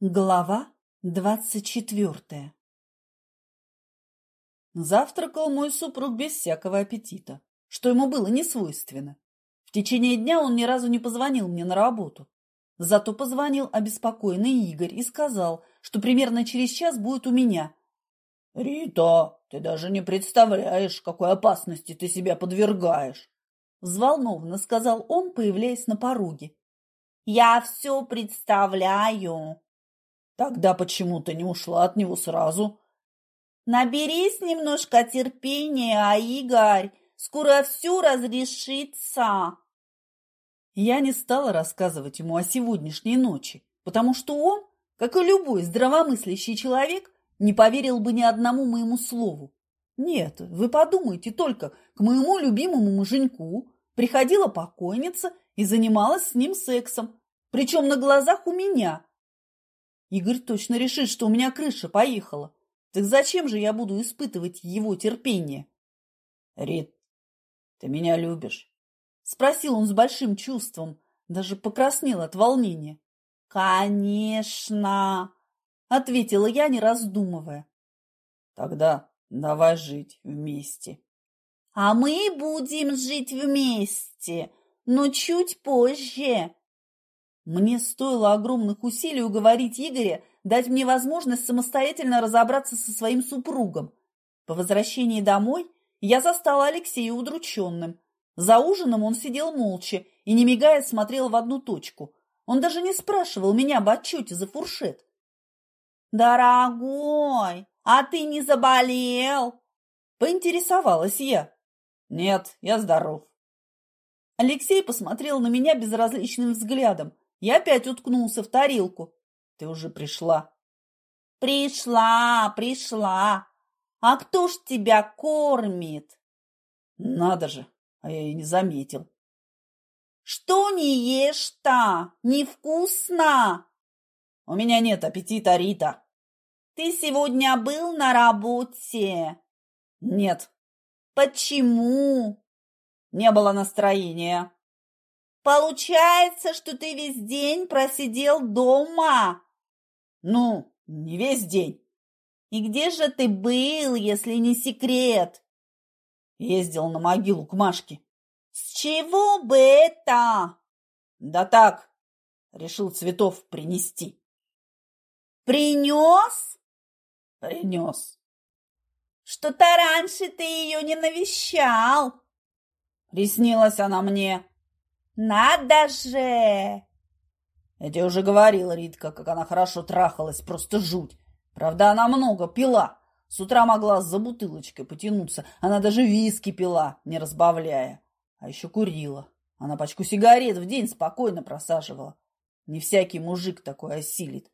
Глава двадцать четвертая Завтракал мой супруг без всякого аппетита, что ему было не свойственно. В течение дня он ни разу не позвонил мне на работу. Зато позвонил обеспокоенный Игорь и сказал, что примерно через час будет у меня. «Рита, ты даже не представляешь, какой опасности ты себя подвергаешь!» Взволнованно сказал он, появляясь на пороге. «Я все представляю!» Тогда почему ты не ушла от него сразу? Наберись немножко терпения, а Игорь, скоро все разрешится. Я не стала рассказывать ему о сегодняшней ночи, потому что он, как и любой здравомыслящий человек, не поверил бы ни одному моему слову. Нет, вы подумайте только, к моему любимому муженьку приходила покойница и занималась с ним сексом, причем на глазах у меня – Игорь точно решит, что у меня крыша поехала. Так зачем же я буду испытывать его терпение? — Рит, ты меня любишь? — спросил он с большим чувством, даже покраснел от волнения. — Конечно! — ответила я, не раздумывая. — Тогда давай жить вместе. — А мы будем жить вместе, но чуть позже. Мне стоило огромных усилий уговорить Игоря дать мне возможность самостоятельно разобраться со своим супругом. По возвращении домой я застала Алексея удрученным. За ужином он сидел молча и, не мигая, смотрел в одну точку. Он даже не спрашивал меня об отчете за фуршет. «Дорогой, а ты не заболел?» – поинтересовалась я. «Нет, я здоров». Алексей посмотрел на меня безразличным взглядом – я опять уткнулся в тарелку. Ты уже пришла. Пришла, пришла. А кто ж тебя кормит? Надо же, а я и не заметил. Что не ешь-то? Невкусно. У меня нет аппетита, Рита. Ты сегодня был на работе? Нет. Почему? Не было настроения. Получается, что ты весь день просидел дома? Ну, не весь день. И где же ты был, если не секрет? Ездил на могилу к Машке. С чего бы это? Да так, решил цветов принести. Принес? Принес. Что-то раньше ты ее не навещал. Приснилась она мне. Надо же! Я тебе уже говорила, Ритка, как она хорошо трахалась, просто жуть. Правда, она много пила. С утра могла за бутылочкой потянуться. Она даже виски пила, не разбавляя. А еще курила. Она пачку сигарет в день спокойно просаживала. Не всякий мужик такой осилит.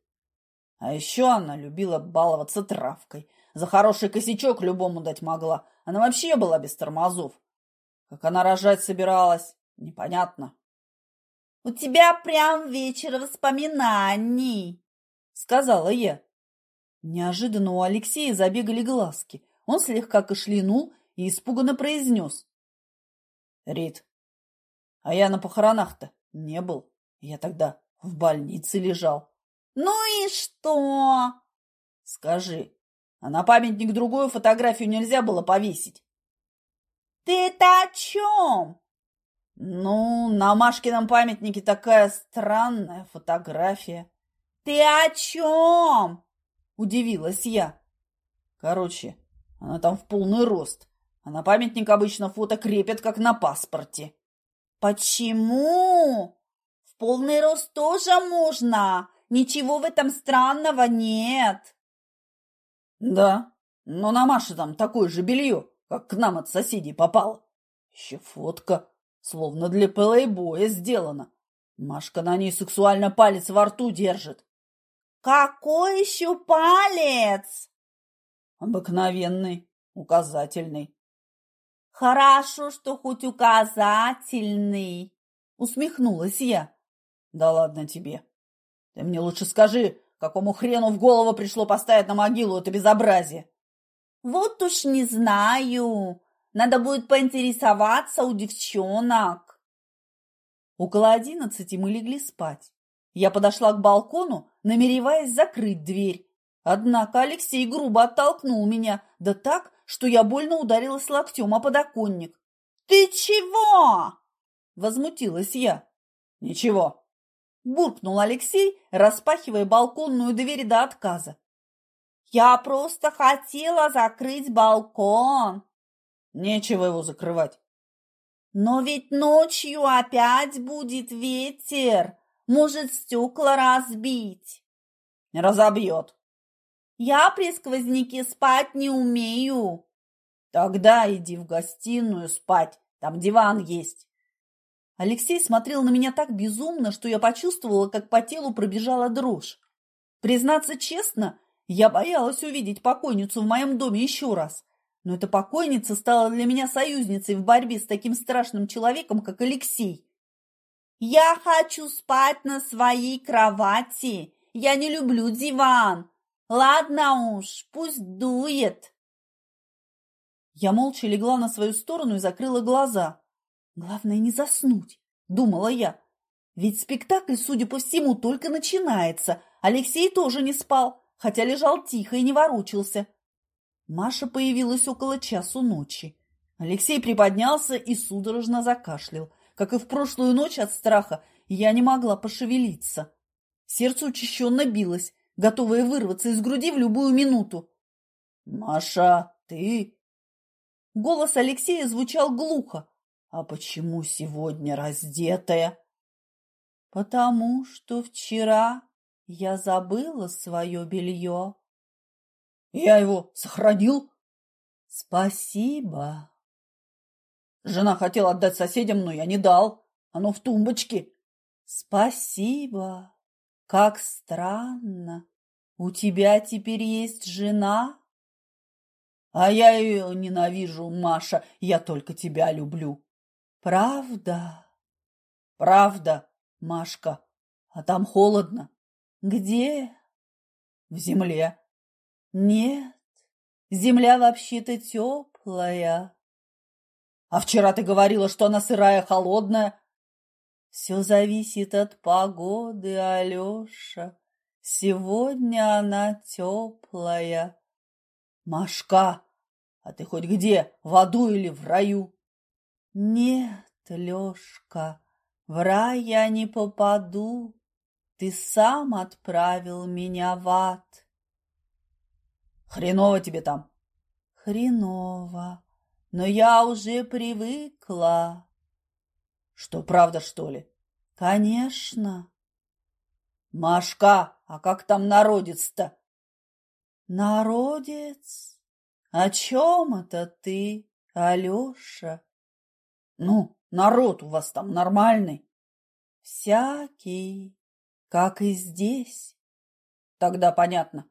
А еще она любила баловаться травкой. За хороший косячок любому дать могла. Она вообще была без тормозов. Как она рожать собиралась, Непонятно. У тебя прям вечер воспоминаний, сказала я. Неожиданно у Алексея забегали глазки. Он слегка кашлянул и испуганно произнес. Рит, а я на похоронах-то не был. Я тогда в больнице лежал. Ну и что? Скажи, а на памятник другую фотографию нельзя было повесить? Ты это о чем? Ну, на Машкином памятнике такая странная фотография. Ты о чем? Удивилась я. Короче, она там в полный рост. А на памятник обычно фото крепят, как на паспорте. Почему? В полный рост тоже можно. Ничего в этом странного нет. Да, но на Маше там такое же белье, как к нам от соседей попало. Еще фотка Словно для плейбоя сделано. Машка на ней сексуально палец во рту держит. Какой еще палец? Обыкновенный, указательный. Хорошо, что хоть указательный, усмехнулась я. Да ладно тебе. Ты мне лучше скажи, какому хрену в голову пришло поставить на могилу это безобразие? Вот уж не знаю. Надо будет поинтересоваться у девчонок. Около одиннадцати мы легли спать. Я подошла к балкону, намереваясь закрыть дверь. Однако Алексей грубо оттолкнул меня, да так, что я больно ударилась локтем о подоконник. «Ты чего?» – возмутилась я. «Ничего», – буркнул Алексей, распахивая балконную дверь до отказа. «Я просто хотела закрыть балкон». «Нечего его закрывать». «Но ведь ночью опять будет ветер, может стекла разбить». «Разобьет», я при сквозняке спать не умею. Тогда иди в гостиную спать, там диван есть. Алексей смотрел на меня так безумно, что я почувствовала, как по телу пробежала дрожь. Признаться честно, я боялась увидеть покойницу в моем доме еще раз. Но эта покойница стала для меня союзницей в борьбе с таким страшным человеком, как Алексей. «Я хочу спать на своей кровати. Я не люблю диван. Ладно уж, пусть дует. Я молча легла на свою сторону и закрыла глаза. Главное не заснуть, думала я. Ведь спектакль, судя по всему, только начинается. Алексей тоже не спал, хотя лежал тихо и не ворочался. Маша появилась около часу ночи. Алексей приподнялся и судорожно закашлял. Как и в прошлую ночь от страха, я не могла пошевелиться. Сердце учащенно билось, готовая вырваться из груди в любую минуту. «Маша, ты...» Голос Алексея звучал глухо. «А почему сегодня раздетая?» «Потому что вчера я забыла свое белье». «Я его сохранил?» «Спасибо». Жена хотела отдать соседям, но я не дал. Оно в тумбочке. «Спасибо. Как странно. «У тебя теперь есть жена?» «А я ее ненавижу, Маша, я только тебя люблю». «Правда?» «Правда, Машка, а там холодно». «Где?» «В земле». «Нет, земля вообще-то теплая». «А вчера ты говорила, что она сырая, холодная». «Все зависит от погоды, Алеша». Сегодня она теплая. Машка, а ты хоть где, в аду или в раю? Нет, Лешка, в рай я не попаду. Ты сам отправил меня в ад. Хреново тебе там. Хреново, но я уже привыкла. Что, правда, что ли? Конечно. Машка, а как там народец-то? Народец? О чем это ты, Алеша? Ну, народ у вас там нормальный. Всякий, как и здесь. Тогда понятно.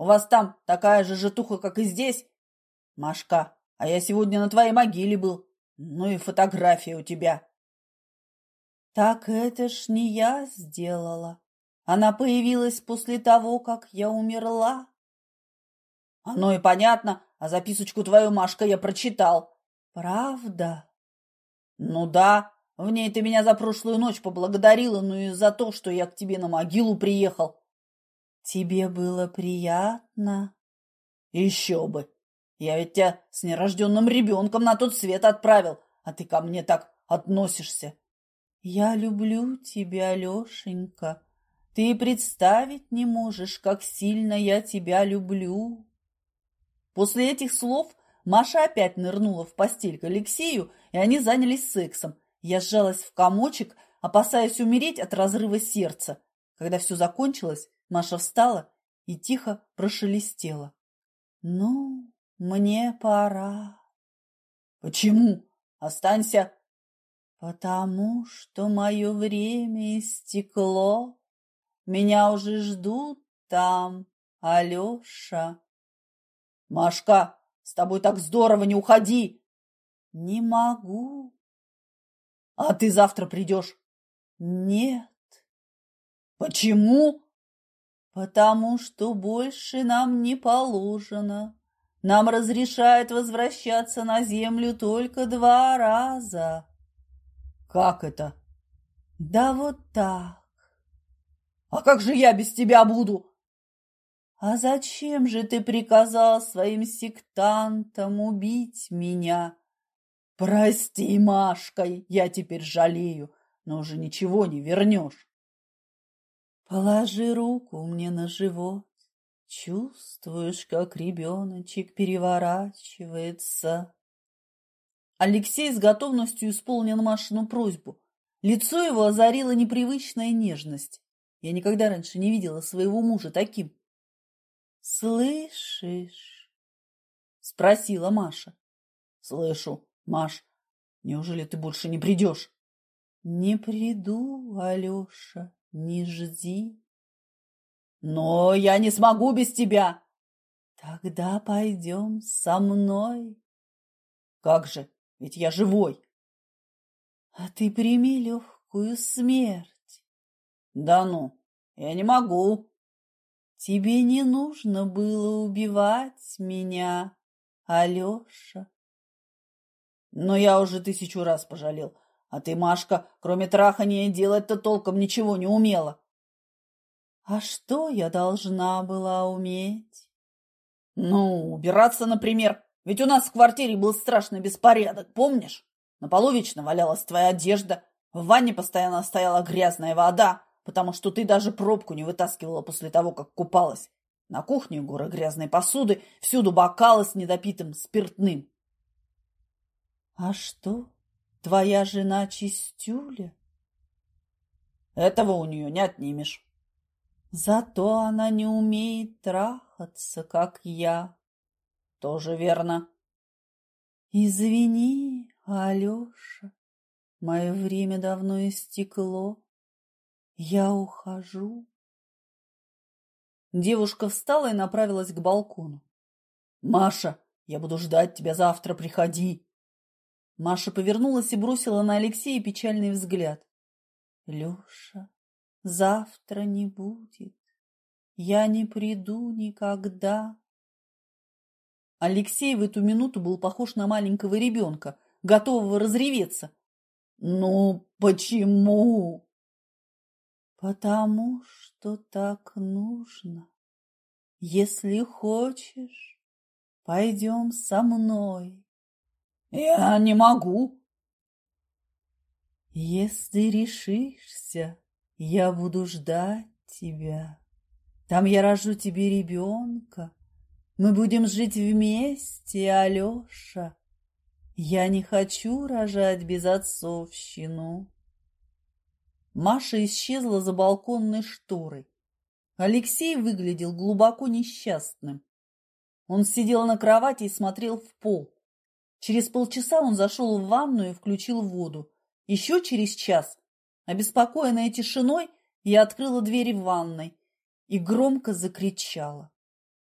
У вас там такая же житуха, как и здесь? Машка, а я сегодня на твоей могиле был. Ну и фотография у тебя. Так это ж не я сделала. Она появилась после того, как я умерла. Оно и понятно, а записочку твою, Машка, я прочитал. Правда? Ну да, в ней ты меня за прошлую ночь поблагодарила, ну и за то, что я к тебе на могилу приехал. Тебе было приятно? Еще бы. Я ведь тебя с нерожденным ребенком на тот свет отправил, а ты ко мне так относишься. Я люблю тебя, Лешенька. Ты представить не можешь, как сильно я тебя люблю. После этих слов Маша опять нырнула в постель к Алексею, и они занялись сексом. Я сжалась в комочек, опасаясь умереть от разрыва сердца. Когда все закончилось, Маша встала и тихо прошелестела. «Ну, мне пора». «Почему? Останься». «Потому что мое время истекло». Меня уже ждут там, Алеша. Машка, с тобой так здорово, не уходи. Не могу. А ты завтра придешь? Нет. Почему? Потому что больше нам не положено. Нам разрешают возвращаться на землю только два раза. Как это? Да вот так. А как же я без тебя буду? А зачем же ты приказал своим сектантам убить меня? Прости, Машка, я теперь жалею, но уже ничего не вернешь. Положи руку мне на живот. Чувствуешь, как ребеночек переворачивается. Алексей с готовностью исполнил Машину просьбу. Лицо его озарила непривычная нежность. Я никогда раньше не видела своего мужа таким. «Слышишь?» — спросила Маша. «Слышу, Маш. Неужели ты больше не придешь?» «Не приду, Алеша, не жди». «Но я не смогу без тебя!» «Тогда пойдем со мной». «Как же? Ведь я живой!» «А ты прими легкую смерть». «Да ну, я не могу». «Тебе не нужно было убивать меня, Алеша». «Но я уже тысячу раз пожалел. А ты, Машка, кроме трахания делать-то толком ничего не умела». «А что я должна была уметь?» «Ну, убираться, например. Ведь у нас в квартире был страшный беспорядок, помнишь? На полу вечно валялась твоя одежда, в ванне постоянно стояла грязная вода, потому что ты даже пробку не вытаскивала после того, как купалась. На кухне горы грязной посуды, всюду бокалы с недопитым спиртным. А что, твоя жена чистюля? Этого у нее не отнимешь. Зато она не умеет трахаться, как я. Тоже верно. Извини, Алеша, мое время давно истекло. Я ухожу. Девушка встала и направилась к балкону. «Маша, я буду ждать тебя завтра, приходи!» Маша повернулась и бросила на Алексея печальный взгляд. «Леша, завтра не будет. Я не приду никогда». Алексей в эту минуту был похож на маленького ребенка, готового разреветься. «Ну, почему?» Потому что так нужно. Если хочешь, пойдем со мной. Я не могу. Если решишься, я буду ждать тебя. Там я рожу тебе ребенка. Мы будем жить вместе, Алеша. Я не хочу рожать без отцовщину. Маша исчезла за балконной шторой. Алексей выглядел глубоко несчастным. Он сидел на кровати и смотрел в пол. Через полчаса он зашел в ванную и включил воду. Еще через час, обеспокоенная тишиной, я открыла двери в ванной и громко закричала.